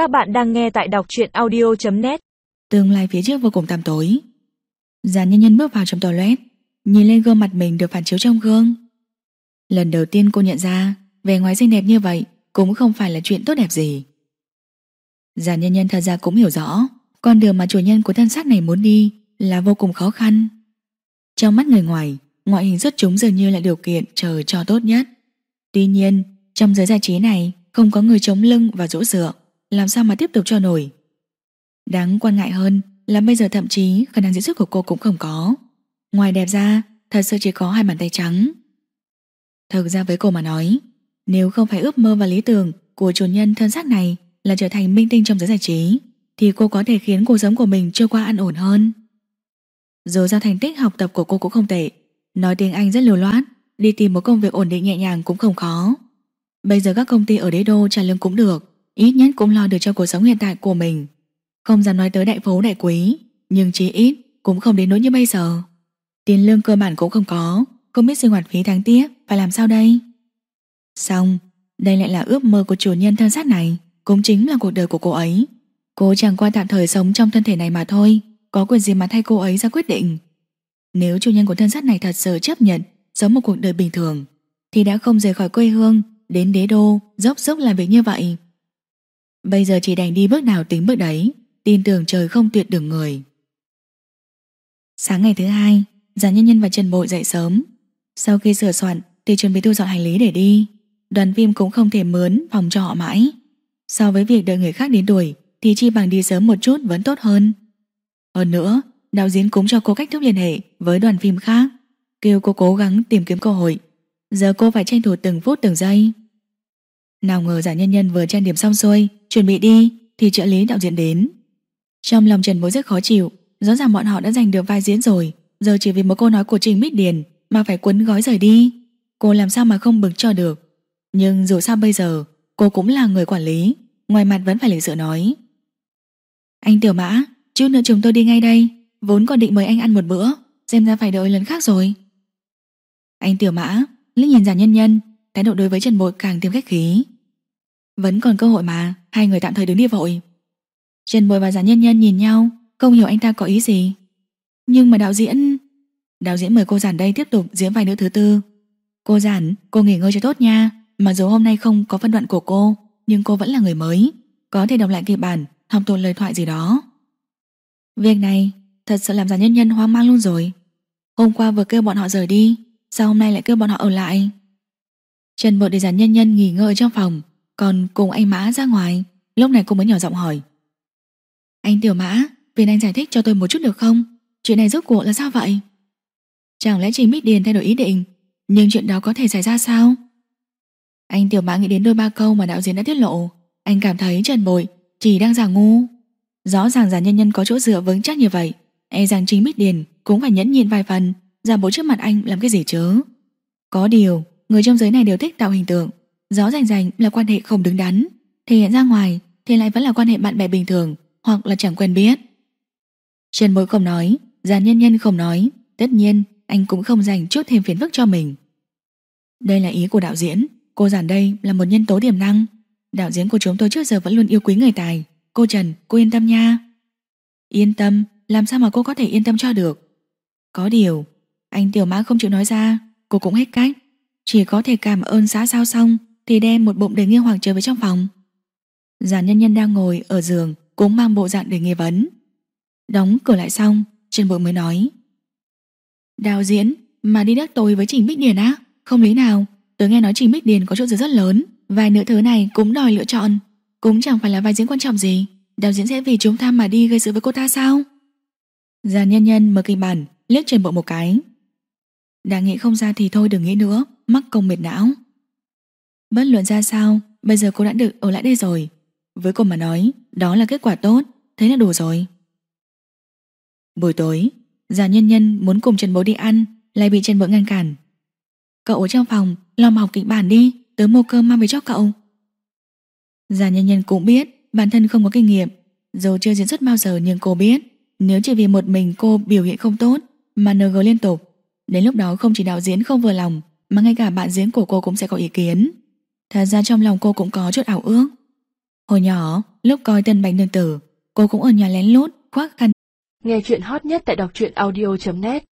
Các bạn đang nghe tại đọc truyện audio.net Tương lai phía trước vô cùng tăm tối. Giàn nhân nhân bước vào trong toilet, Nhìn lên gương mặt mình được phản chiếu trong gương. Lần đầu tiên cô nhận ra, Vẻ ngoài xinh đẹp như vậy Cũng không phải là chuyện tốt đẹp gì. Giàn nhân nhân thật ra cũng hiểu rõ, Con đường mà chủ nhân của thân xác này muốn đi Là vô cùng khó khăn. Trong mắt người ngoài, Ngoại hình xuất chúng dường như là điều kiện chờ cho tốt nhất. Tuy nhiên, Trong giới giải trí này Không có người chống lưng và dỗ dựa. Làm sao mà tiếp tục cho nổi Đáng quan ngại hơn là bây giờ thậm chí khả năng diễn xuất của cô cũng không có. Ngoài đẹp ra, thật sự chỉ có hai bàn tay trắng. Thực ra với cô mà nói, nếu không phải ước mơ và lý tưởng của chủ nhân thân xác này là trở thành minh tinh trong giới giải trí, thì cô có thể khiến cuộc sống của mình trôi qua an ổn hơn. Dù ra thành tích học tập của cô cũng không tệ, nói tiếng Anh rất lưu loát, đi tìm một công việc ổn định nhẹ nhàng cũng không khó. Bây giờ các công ty ở đế đô trả lương cũng được, ít nhất cũng lo được cho cuộc sống hiện tại của mình. Không dám nói tới đại phú, đại quý, Nhưng chí ít cũng không đến nỗi như bây giờ. Tiền lương cơ bản cũng không có, Không biết sinh hoạt phí tháng tiếp Phải làm sao đây? Xong, Đây lại là ước mơ của chủ nhân thân xác này, Cũng chính là cuộc đời của cô ấy. Cô chẳng qua tạm thời sống trong thân thể này mà thôi, Có quyền gì mà thay cô ấy ra quyết định. Nếu chủ nhân của thân xác này thật sự chấp nhận Sống một cuộc đời bình thường, Thì đã không rời khỏi quê hương Đến đế đô Dốc dốc làm việc như vậy. Bây giờ chỉ đành đi bước nào tính bước đấy tin tưởng trời không tuyệt đường người. Sáng ngày thứ hai, Già Nhân Nhân và Trần Bội dậy sớm. Sau khi sửa soạn thì chuẩn bị thu dọn hành lý để đi. Đoàn phim cũng không thể mướn phòng cho họ mãi. So với việc đợi người khác đến đuổi thì chi bằng đi sớm một chút vẫn tốt hơn. Hơn nữa, đạo diễn cũng cho cô cách thức liên hệ với đoàn phim khác, kêu cô cố gắng tìm kiếm cơ hội. Giờ cô phải tranh thủ từng phút từng giây. Nào ngờ giả nhân nhân vừa trang điểm xong xuôi, chuẩn bị đi thì trợ lý đạo diễn đến. Trong lòng Trần Bối rất khó chịu Rõ ràng bọn họ đã giành được vai diễn rồi Giờ chỉ vì một câu nói của Trình Mít Điền Mà phải quấn gói rời đi. Cô làm sao mà không bực cho được. Nhưng dù sao bây giờ Cô cũng là người quản lý Ngoài mặt vẫn phải lịch sự nói. Anh Tiểu Mã Chút nữa chúng tôi đi ngay đây Vốn còn định mời anh ăn một bữa Xem ra phải đợi lần khác rồi. Anh Tiểu Mã liếc nhìn giả nhân nhân Thái độ đối với Trần Bội càng thêm khách khí. Vẫn còn cơ hội mà Hai người tạm thời đứng đi vội. Trần Bội và Giản Nhân Nhân nhìn nhau Không hiểu anh ta có ý gì. Nhưng mà đạo diễn Đạo diễn mời cô Giản đây tiếp tục diễn vai nữ thứ tư. Cô Giản, cô nghỉ ngơi cho tốt nha. Mặc dù hôm nay không có phân đoạn của cô Nhưng cô vẫn là người mới Có thể đọc lại kịch bản, học tồn lời thoại gì đó. Việc này Thật sự làm Giản Nhân Nhân hoang mang luôn rồi. Hôm qua vừa kêu bọn họ rời đi Sao hôm nay lại kêu bọn họ ở lại? Trần Bội để Giản Nhân Nhân nghỉ ngơi trong phòng Còn cùng anh Mã ra ngoài Lúc này cô mới nhỏ giọng hỏi anh Tiểu Mã, phiền anh giải thích cho tôi một chút được không? Chuyện này rốt cuộc là sao vậy? Chẳng lẽ Trình Mít Điền thay đổi ý định Nhưng chuyện đó có thể xảy ra sao? Anh Tiểu Mã nghĩ đến đôi ba câu mà đạo diễn đã tiết lộ Anh cảm thấy Trần Bội chỉ đang giả ngu Rõ ràng giả nhân nhân có chỗ dựa vững chắc như vậy E rằng Trình Mít Điền cũng phải nhẫn nhịn vài phần Giả bộ trước mặt anh làm cái gì chứ Có điều Người trong giới này đều thích tạo hình tượng Rõ ràng ràng là quan hệ không đứng đắn Thể hiện ra ngoài thì lại vẫn là quan hệ bạn bè bình thường hoặc là chẳng quen biết. Trần bối không nói, giàn nhân nhân không nói, tất nhiên anh cũng không dành chút thêm phiền phức cho mình. Đây là ý của đạo diễn, cô giản đây là một nhân tố tiềm năng. Đạo diễn của chúng tôi trước giờ vẫn luôn yêu quý người tài. Cô Trần, cô yên tâm nha. Yên tâm, làm sao mà cô có thể yên tâm cho được? Có điều, anh Tiểu Mã không chịu nói ra, cô cũng hết cách. Chỉ có thể cảm ơn xã sao xong thì đem một bụng đề nghiêng hoàng trở về trong phòng. Giản nhân nhân đang ngồi ở giường cũng mang bộ dạng để nghi vấn. Đóng cửa lại xong, Trần Bội mới nói. Đạo diễn mà đi đắc tôi với Trình Bích Điền á? Không lý nào, tớ nghe nói Trình Bích Điền có chỗ dựa rất lớn, vài nữ thứ này cũng đòi lựa chọn. Cũng chẳng phải là vai diễn quan trọng gì, đạo diễn sẽ vì chúng ta mà đi gây sự với cô ta sao? Giàn nhân nhân mở kịch bản, liếc Trần bộ một cái. Đã nghĩ không ra thì thôi đừng nghĩ nữa, mắc công mệt não. Bất luận ra sao, bây giờ cô đã được ở lại đây rồi, với cô mà nói Đó là kết quả tốt Thế là đủ rồi. Buổi tối Già nhân nhân muốn cùng Trần Bố đi ăn Lại bị Trần Bố ngăn cản. Cậu ở trong phòng Lo mà học kịch bản đi Tớ mua cơm mang về cho cậu. Già nhân nhân cũng biết Bản thân không có kinh nghiệm Dù chưa diễn xuất bao giờ nhưng cô biết Nếu chỉ vì một mình cô biểu hiện không tốt Mà NG liên tục Đến lúc đó không chỉ đạo diễn không vừa lòng mà ngay cả bạn diễn của cô cũng sẽ có ý kiến. Thật ra trong lòng cô cũng có chút ảo ước. Hồi nhỏ, lúc coi tân bánh nương tử, cô cũng ở nhà lén lút, khoác khăn. Nghe chuyện hot nhất tại đọc truyện audio.net